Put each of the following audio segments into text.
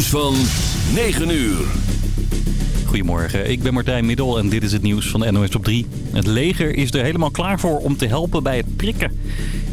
Nieuws van 9 uur. Goedemorgen, ik ben Martijn Middel en dit is het nieuws van NOS op 3. Het leger is er helemaal klaar voor om te helpen bij het prikken.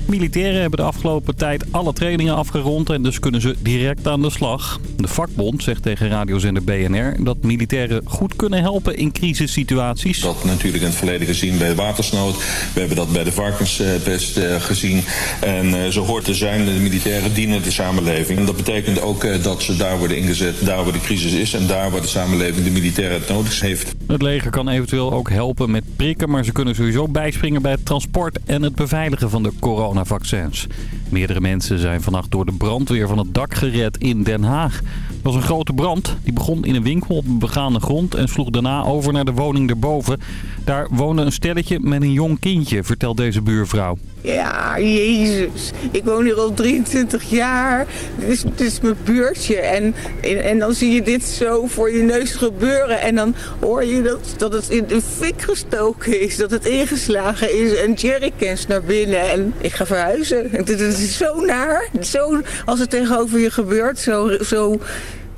Militairen hebben de afgelopen tijd alle trainingen afgerond en dus kunnen ze direct aan de slag. De vakbond zegt tegen radiozender BNR dat militairen goed kunnen helpen in crisissituaties. Dat natuurlijk in het verleden gezien bij de watersnood. We hebben dat bij de varkenspest eh, gezien. En eh, zo hoort te zijn, de militairen dienen de samenleving. En dat betekent ook eh, dat ze daar worden ingezet, daar waar de crisis is... en daar waar de samenleving de militairen het nodig heeft. Het leger kan eventueel ook helpen met prikken, maar ze kunnen sowieso bijspringen bij het transport en het beveiligen van de coronavaccins. Meerdere mensen zijn vannacht door de brandweer van het dak gered in Den Haag. Het was een grote brand. Die begon in een winkel op een begaande grond en sloeg daarna over naar de woning erboven. Daar woonde een stelletje met een jong kindje, vertelt deze buurvrouw. Ja, jezus. Ik woon hier al 23 jaar. Dit is, mijn buurtje. En, en, dan zie je dit zo voor je neus gebeuren. En dan hoor je dat, dat het in de fik gestoken is. Dat het ingeslagen is. En jerrycans naar binnen. En ik ga verhuizen. Het, het is zo naar. Zo, als het tegenover je gebeurt. Zo, zo,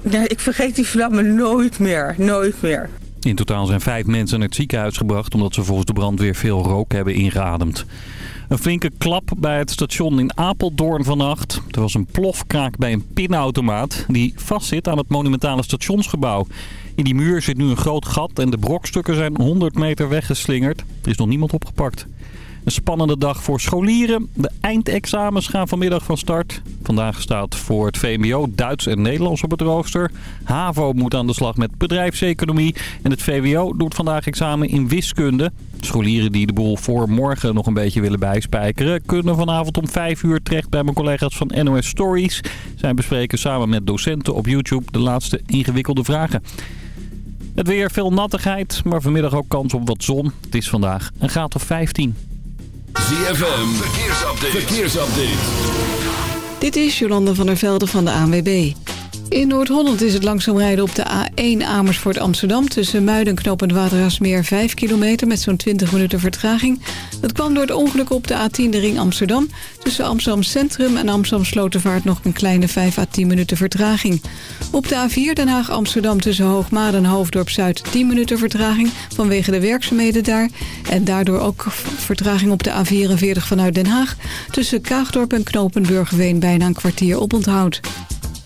nou, ik vergeet die vlammen nooit meer. Nooit meer. In totaal zijn vijf mensen naar het ziekenhuis gebracht... omdat ze volgens de brandweer veel rook hebben ingeademd. Een flinke klap bij het station in Apeldoorn vannacht. Er was een plofkraak bij een pinautomaat die vastzit aan het monumentale stationsgebouw. In die muur zit nu een groot gat en de brokstukken zijn 100 meter weggeslingerd. Er is nog niemand opgepakt. Een spannende dag voor scholieren. De eindexamens gaan vanmiddag van start. Vandaag staat voor het VMBO Duits en Nederlands op het rooster. HAVO moet aan de slag met bedrijfseconomie. En het VWO doet vandaag examen in wiskunde. Scholieren die de boel voor morgen nog een beetje willen bijspijkeren... kunnen vanavond om 5 uur terecht bij mijn collega's van NOS Stories. Zij bespreken samen met docenten op YouTube de laatste ingewikkelde vragen. Het weer veel nattigheid, maar vanmiddag ook kans op wat zon. Het is vandaag een graad of 15. ZFM, verkeersupdate. verkeersupdate. Dit is Jolanda van der Velde van de ANWB. In Noord-Holland is het langzaam rijden op de A1 Amersfoort Amsterdam... tussen Muiden en Knoop en Waterasmeer 5 kilometer met zo'n 20 minuten vertraging. Dat kwam door het ongeluk op de A10 de ring Amsterdam. Tussen Amsterdam Centrum en Amsterdam Slotervaart nog een kleine 5 à 10 minuten vertraging. Op de A4 Den Haag Amsterdam tussen Hoogmade en Hoofddorp Zuid 10 minuten vertraging... vanwege de werkzaamheden daar. En daardoor ook vertraging op de A44 vanuit Den Haag... tussen Kaagdorp en Knopenburgveen bijna een kwartier op onthoud.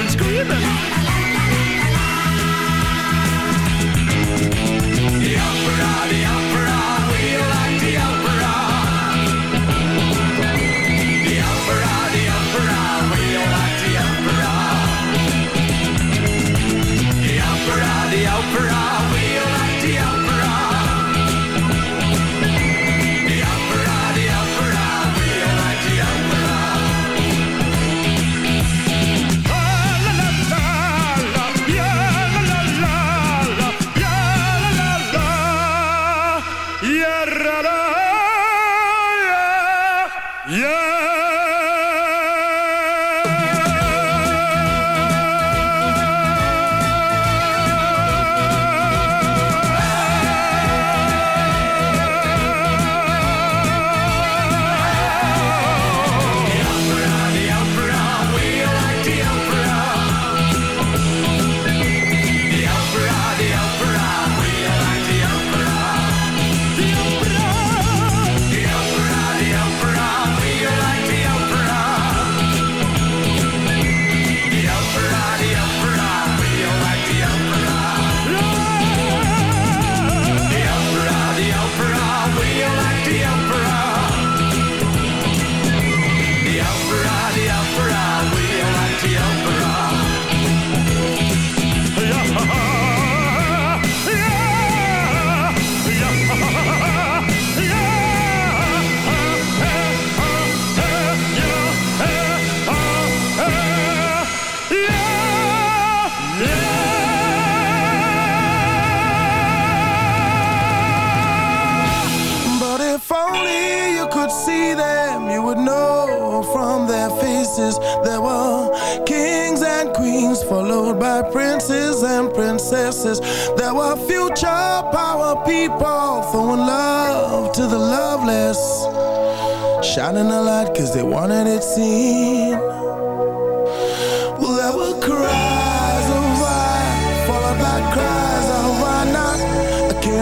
and screaming. The opera, the opera, we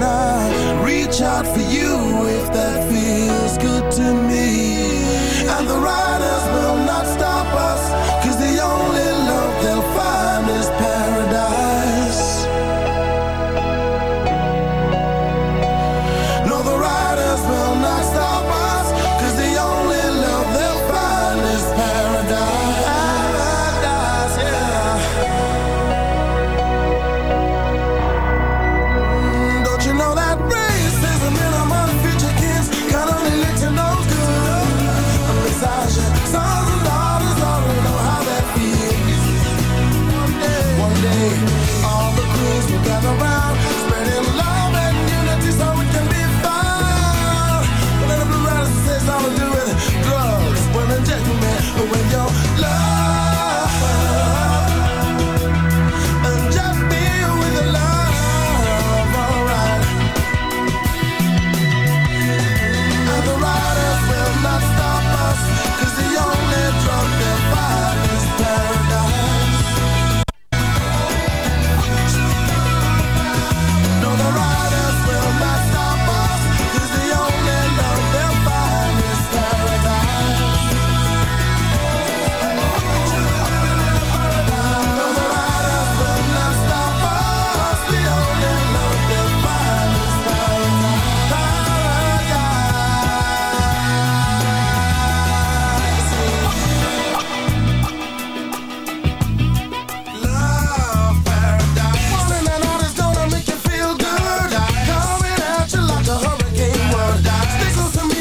I reach out for you?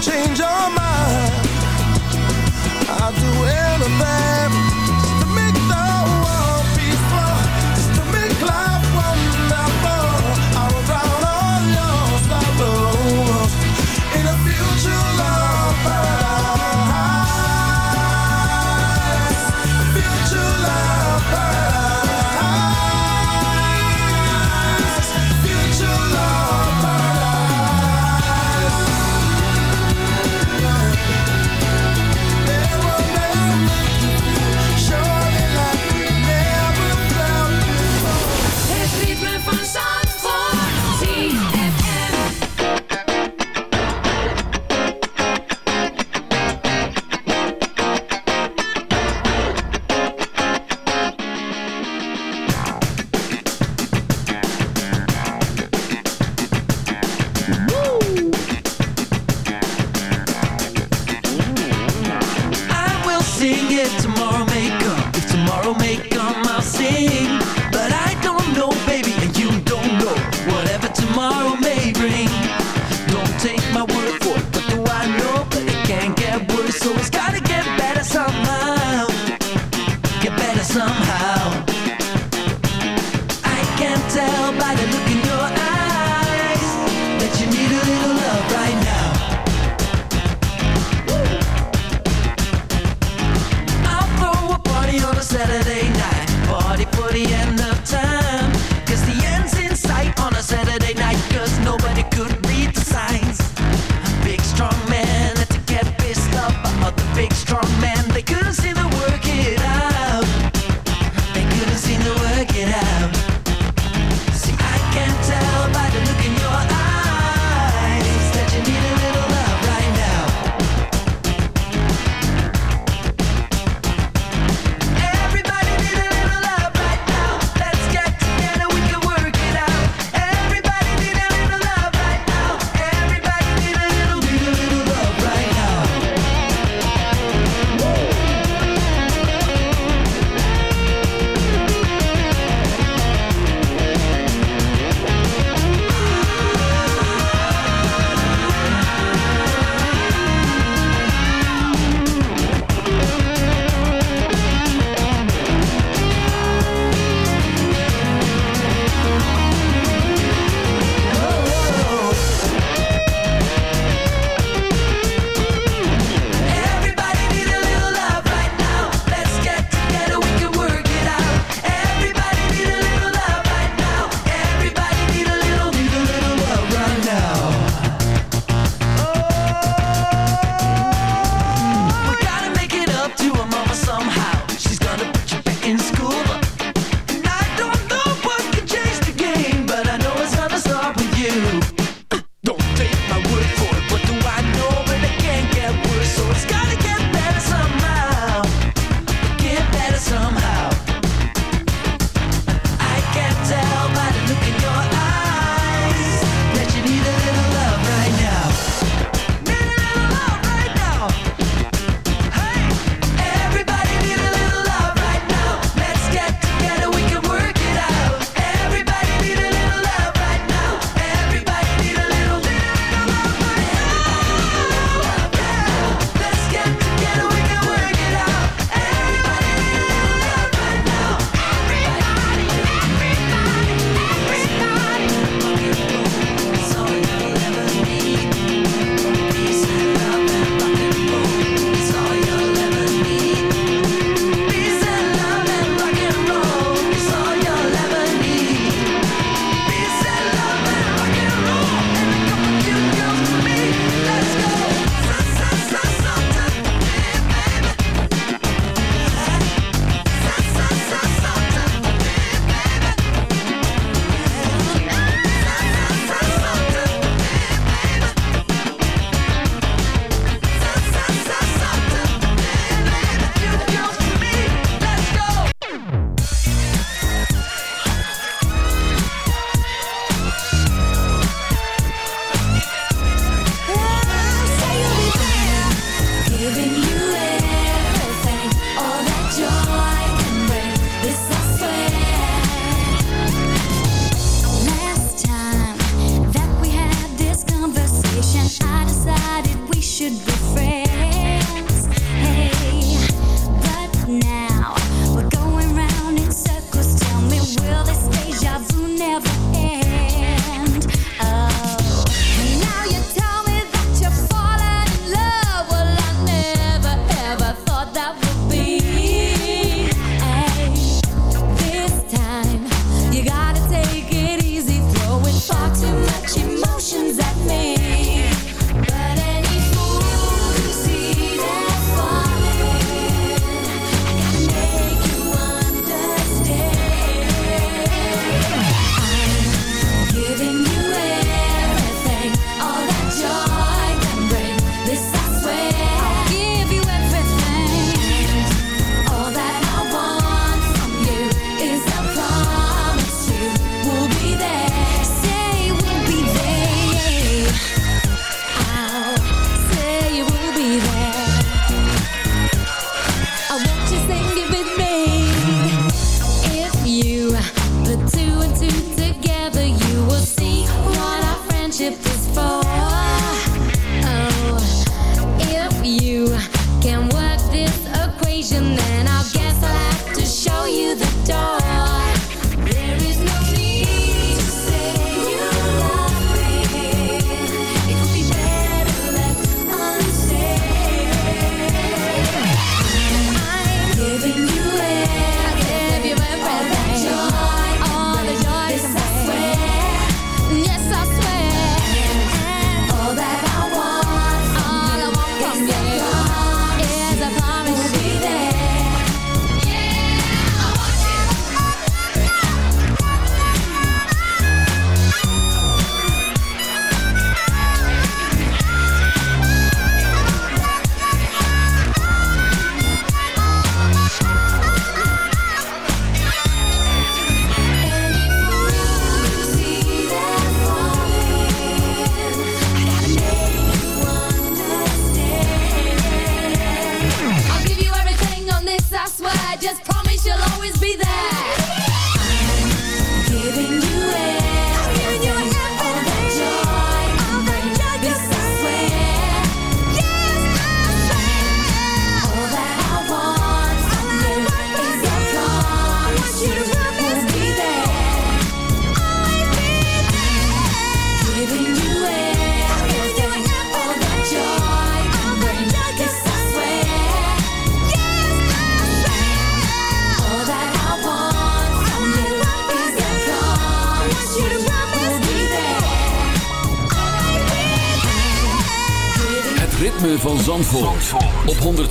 change our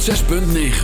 106.9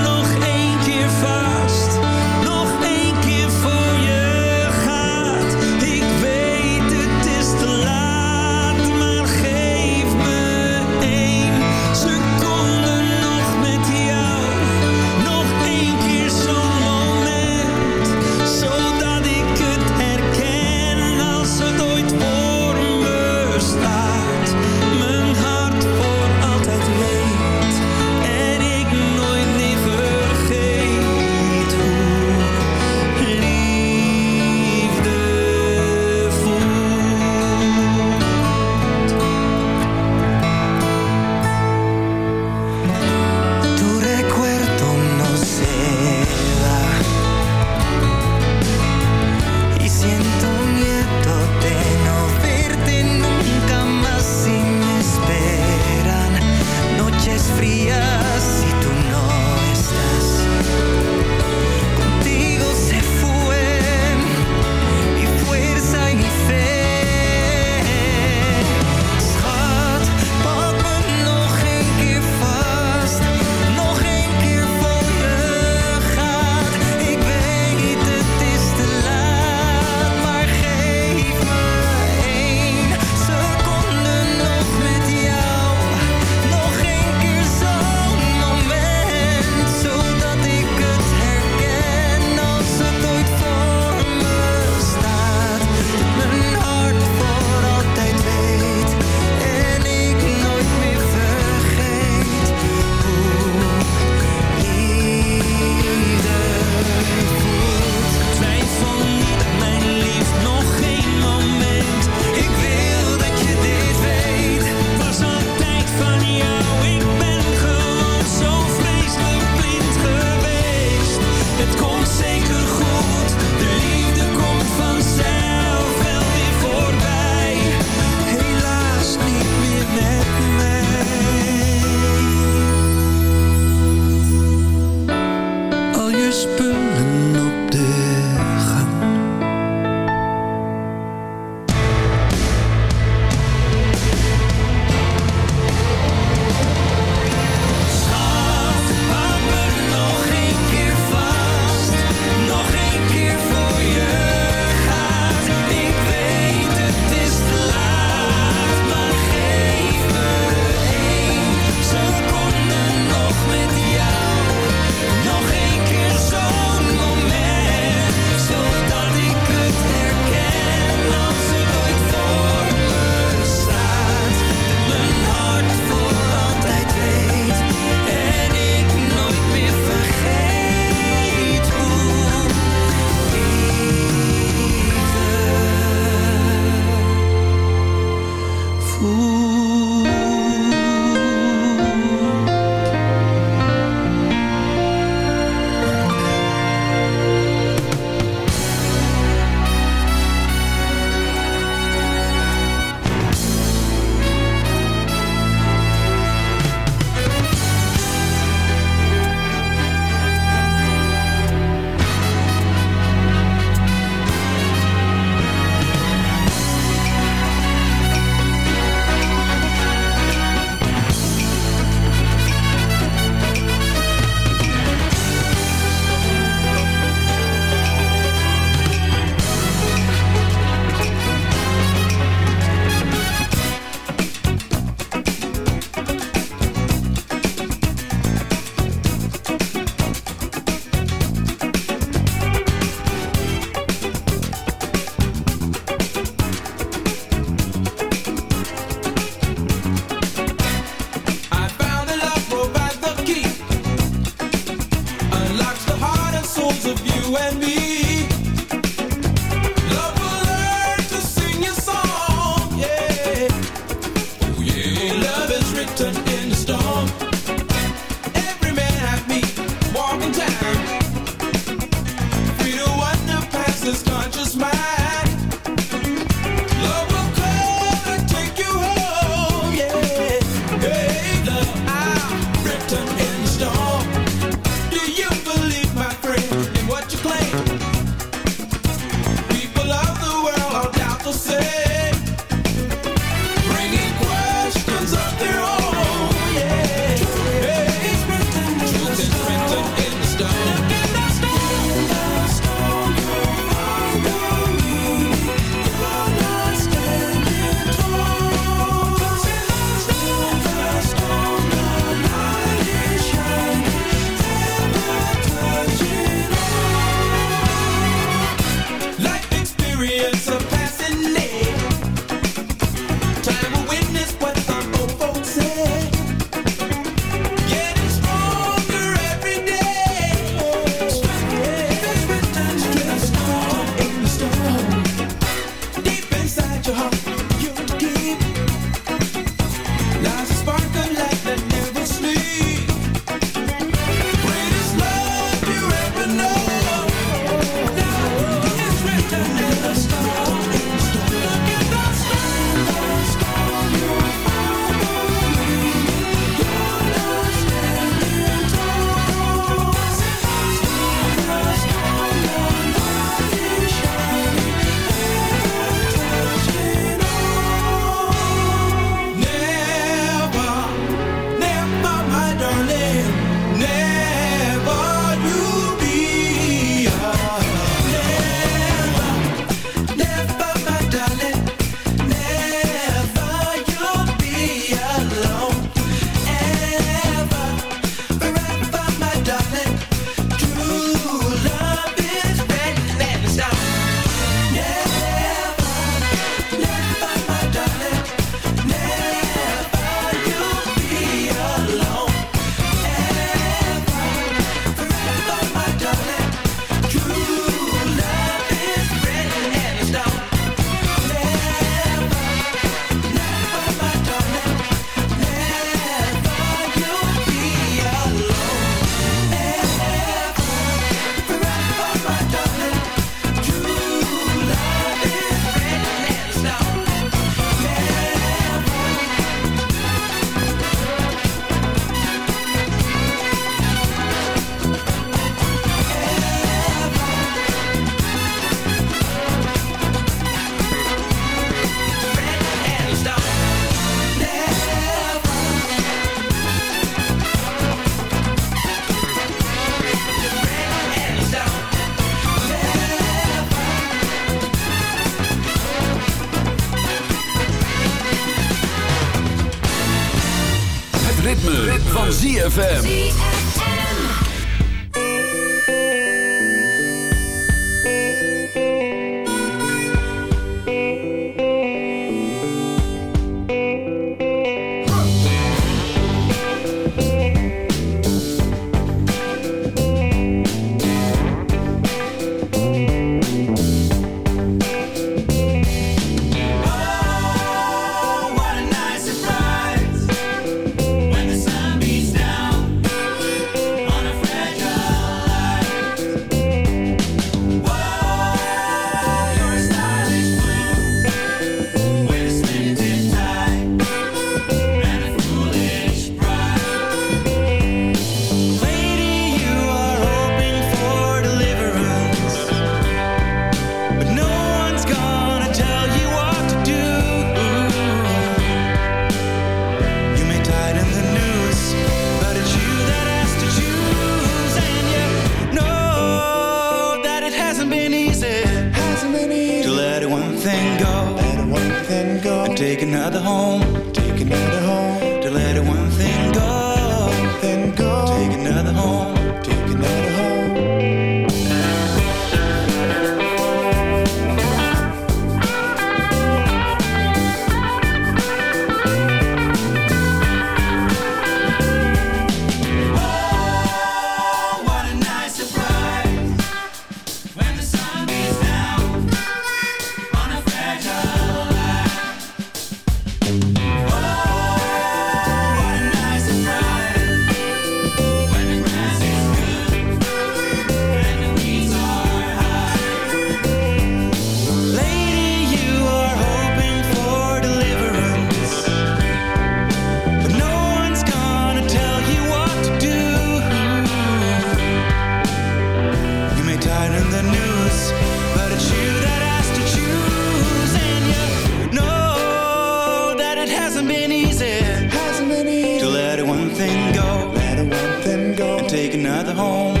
thing go, let one thing go, and take another home.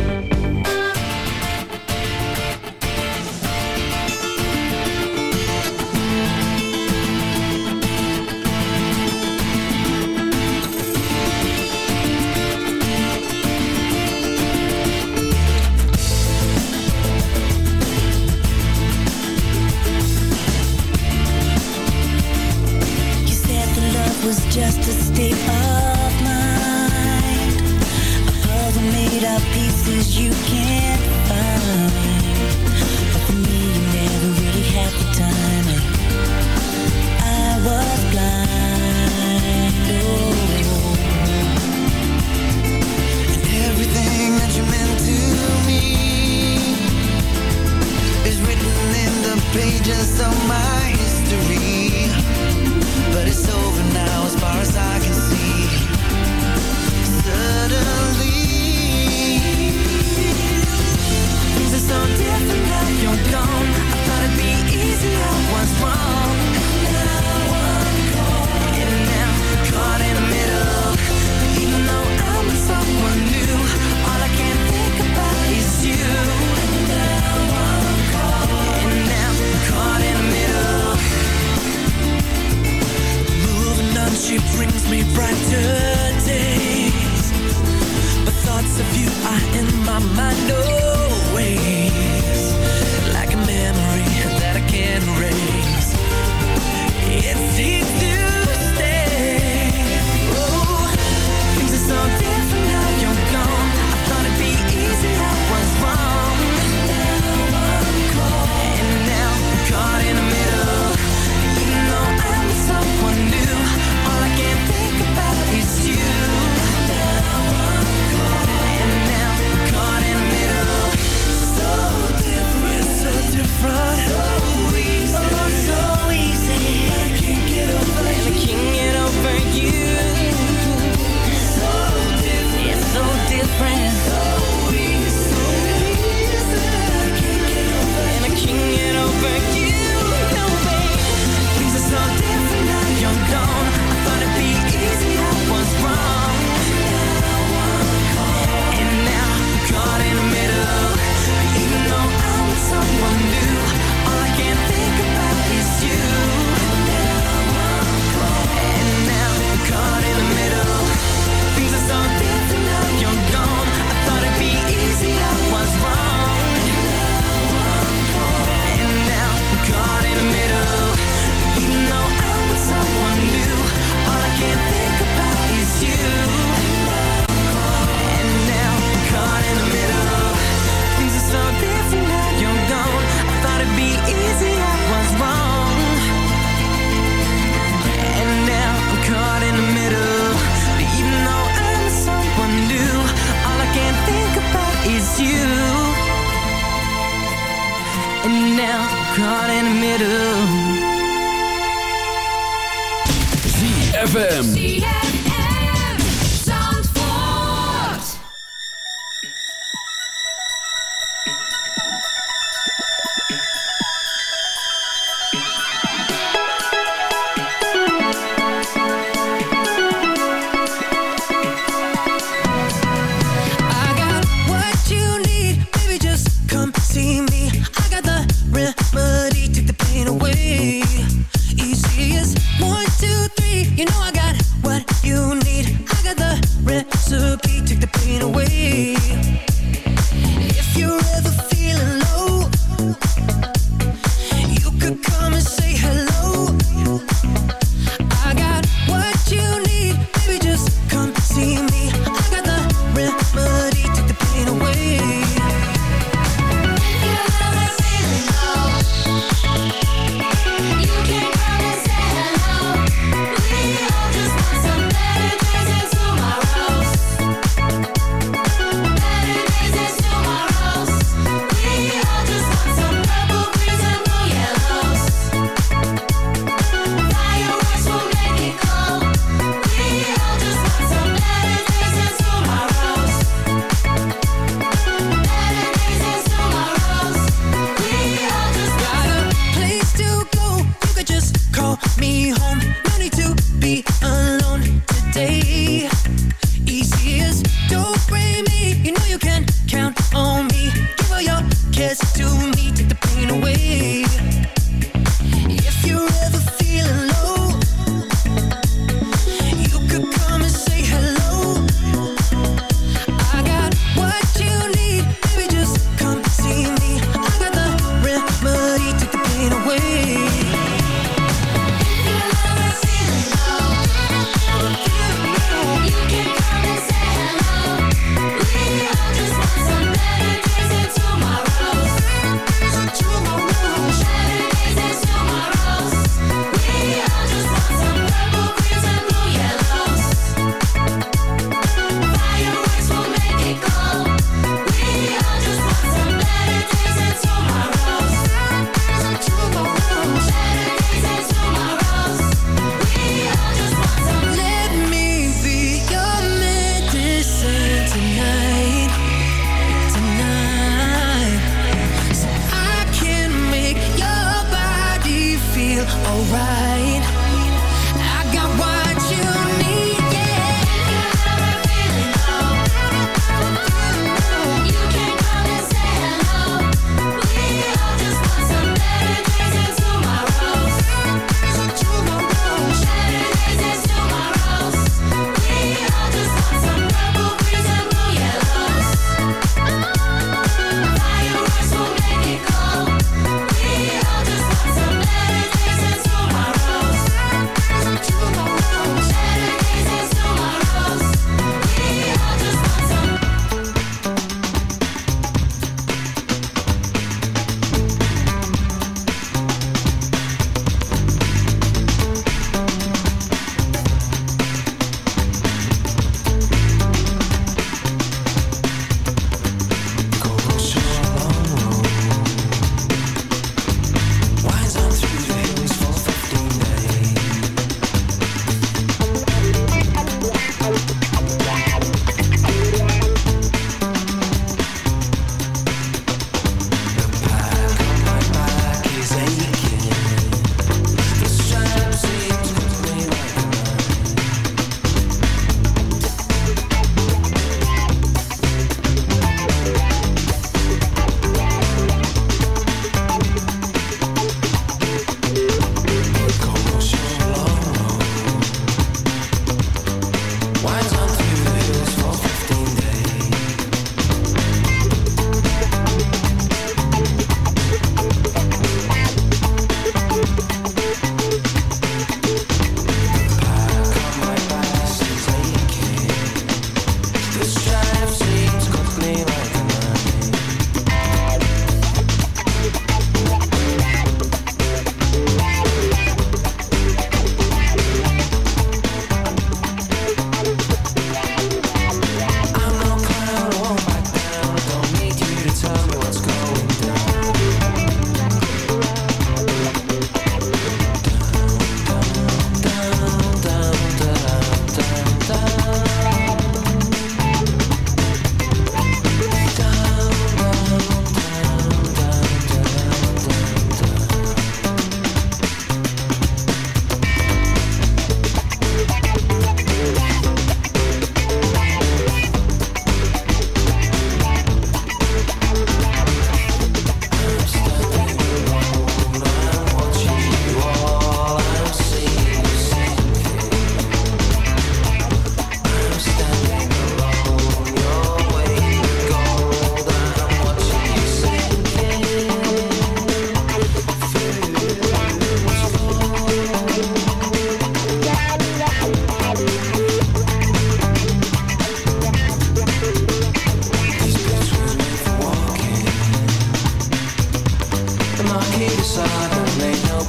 Yes, don't play no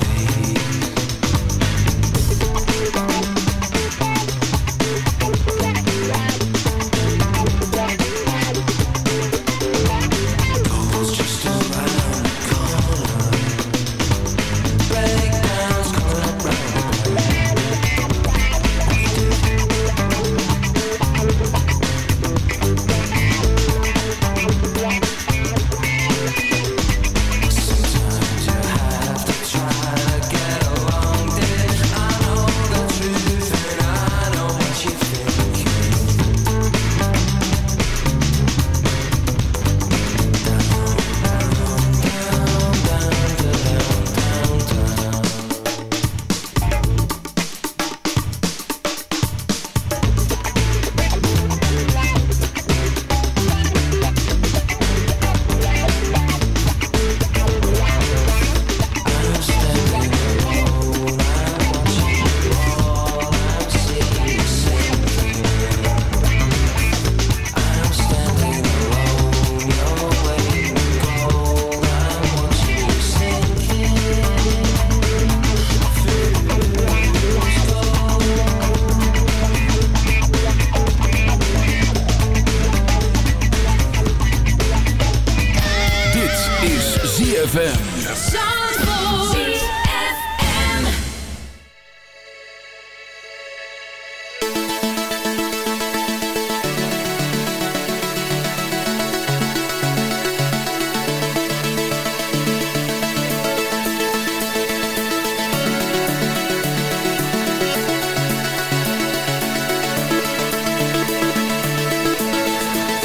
me.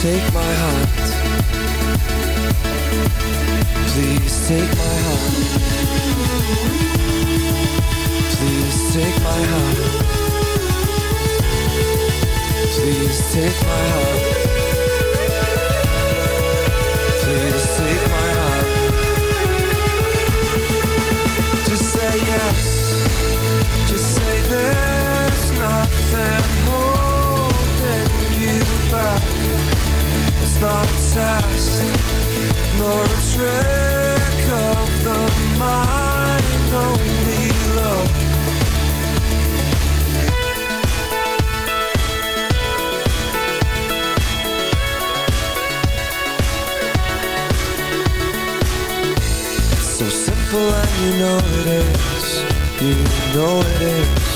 take my hand Please take my hand Please take my hand Please take my hand Please take my hand Just say yes. Just say there's nothing It's not test Nor a trick of the mind Only love. So simple and you know it is. You know it is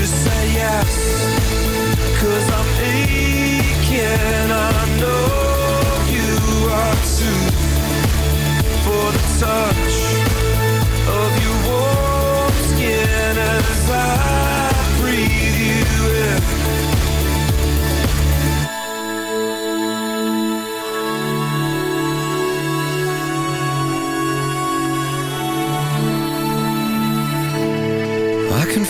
Just say yes. Cause I'm aching I know you are too. For the touch